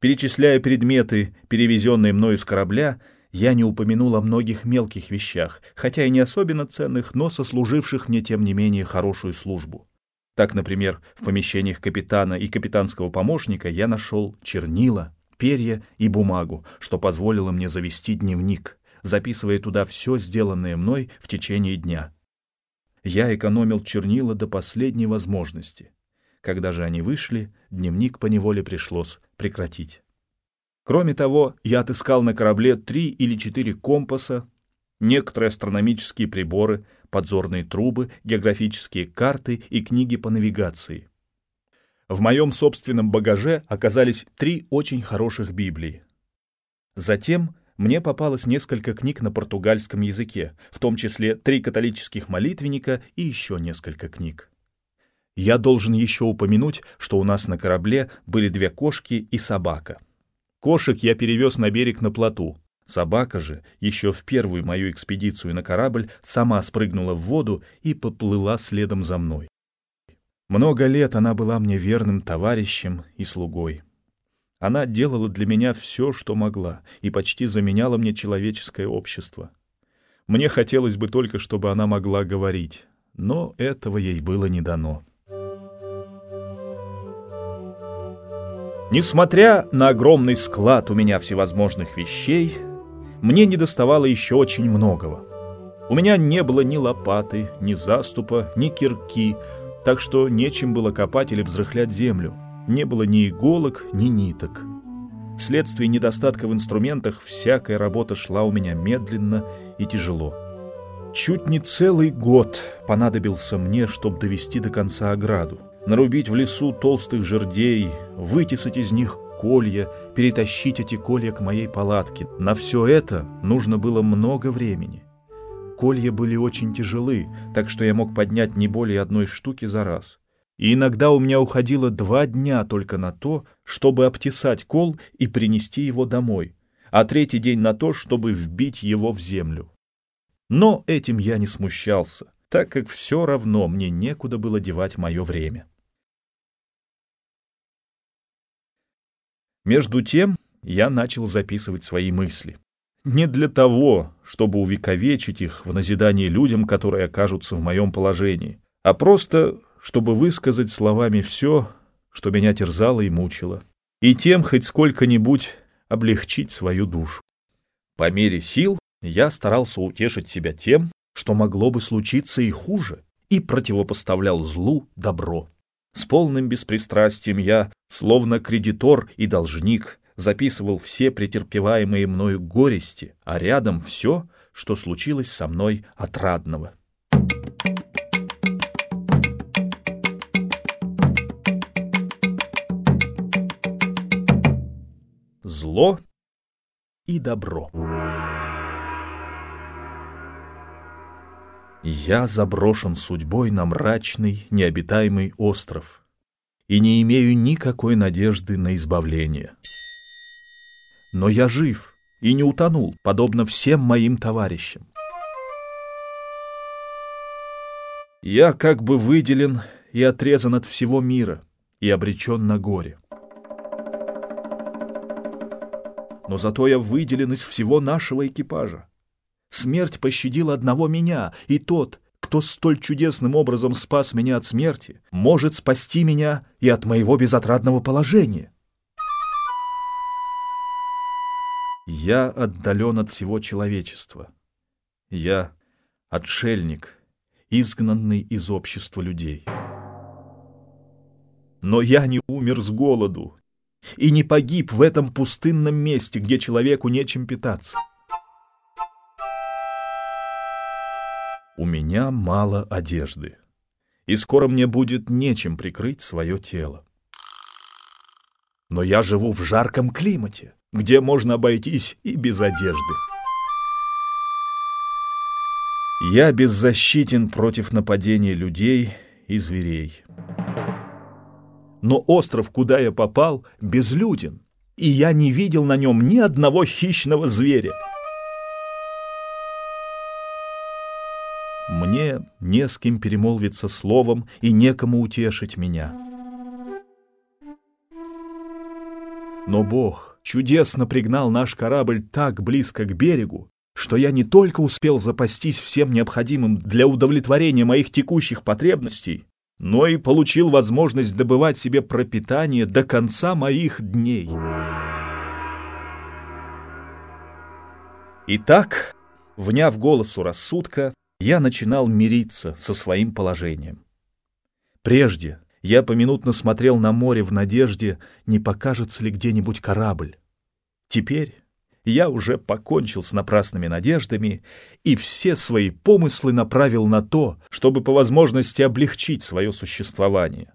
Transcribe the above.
Перечисляя предметы, перевезенные мною с корабля, я не упомянул о многих мелких вещах, хотя и не особенно ценных, но сослуживших мне, тем не менее, хорошую службу. Так, например, в помещениях капитана и капитанского помощника я нашел чернила, перья и бумагу, что позволило мне завести дневник, записывая туда все сделанное мной в течение дня. Я экономил чернила до последней возможности. Когда же они вышли, дневник поневоле пришлось прекратить. Кроме того, я отыскал на корабле три или четыре компаса, некоторые астрономические приборы, подзорные трубы, географические карты и книги по навигации. В моем собственном багаже оказались три очень хороших Библии. Затем мне попалось несколько книг на португальском языке, в том числе три католических молитвенника и еще несколько книг. Я должен еще упомянуть, что у нас на корабле были две кошки и собака. Кошек я перевез на берег на плоту. Собака же, еще в первую мою экспедицию на корабль, сама спрыгнула в воду и поплыла следом за мной. Много лет она была мне верным товарищем и слугой. Она делала для меня все, что могла, и почти заменяла мне человеческое общество. Мне хотелось бы только, чтобы она могла говорить, но этого ей было не дано. Несмотря на огромный склад у меня всевозможных вещей, мне недоставало еще очень многого. У меня не было ни лопаты, ни заступа, ни кирки, так что нечем было копать или взрыхлять землю. Не было ни иголок, ни ниток. Вследствие недостатка в инструментах всякая работа шла у меня медленно и тяжело. Чуть не целый год понадобился мне, чтобы довести до конца ограду нарубить в лесу толстых жердей, вытесать из них колья, перетащить эти колья к моей палатке. На все это нужно было много времени. Колья были очень тяжелы, так что я мог поднять не более одной штуки за раз. И иногда у меня уходило два дня только на то, чтобы обтесать кол и принести его домой, а третий день на то, чтобы вбить его в землю. Но этим я не смущался, так как все равно мне некуда было девать мое время. Между тем я начал записывать свои мысли. Не для того, чтобы увековечить их в назидании людям, которые окажутся в моем положении, а просто, чтобы высказать словами все, что меня терзало и мучило, и тем хоть сколько-нибудь облегчить свою душу. По мере сил я старался утешить себя тем, что могло бы случиться и хуже, и противопоставлял злу добро. С полным беспристрастием я, словно кредитор и должник, записывал все претерпеваемые мною горести, а рядом все, что случилось со мной отрадного. Зло и добро. Я заброшен судьбой на мрачный, необитаемый остров и не имею никакой надежды на избавление. Но я жив и не утонул, подобно всем моим товарищам. Я как бы выделен и отрезан от всего мира и обречен на горе. Но зато я выделен из всего нашего экипажа. Смерть пощадила одного меня, и тот, кто столь чудесным образом спас меня от смерти, может спасти меня и от моего безотрадного положения. Я отдален от всего человечества. Я отшельник, изгнанный из общества людей. Но я не умер с голоду и не погиб в этом пустынном месте, где человеку нечем питаться. У меня мало одежды, и скоро мне будет нечем прикрыть свое тело. Но я живу в жарком климате, где можно обойтись и без одежды. Я беззащитен против нападения людей и зверей. Но остров, куда я попал, безлюден, и я не видел на нем ни одного хищного зверя. Мне не с кем перемолвиться словом и некому утешить меня. Но Бог чудесно пригнал наш корабль так близко к берегу, что я не только успел запастись всем необходимым для удовлетворения моих текущих потребностей, но и получил возможность добывать себе пропитание до конца моих дней. Итак, вняв голосу рассудка, я начинал мириться со своим положением. Прежде я поминутно смотрел на море в надежде, не покажется ли где-нибудь корабль. Теперь я уже покончил с напрасными надеждами и все свои помыслы направил на то, чтобы по возможности облегчить свое существование.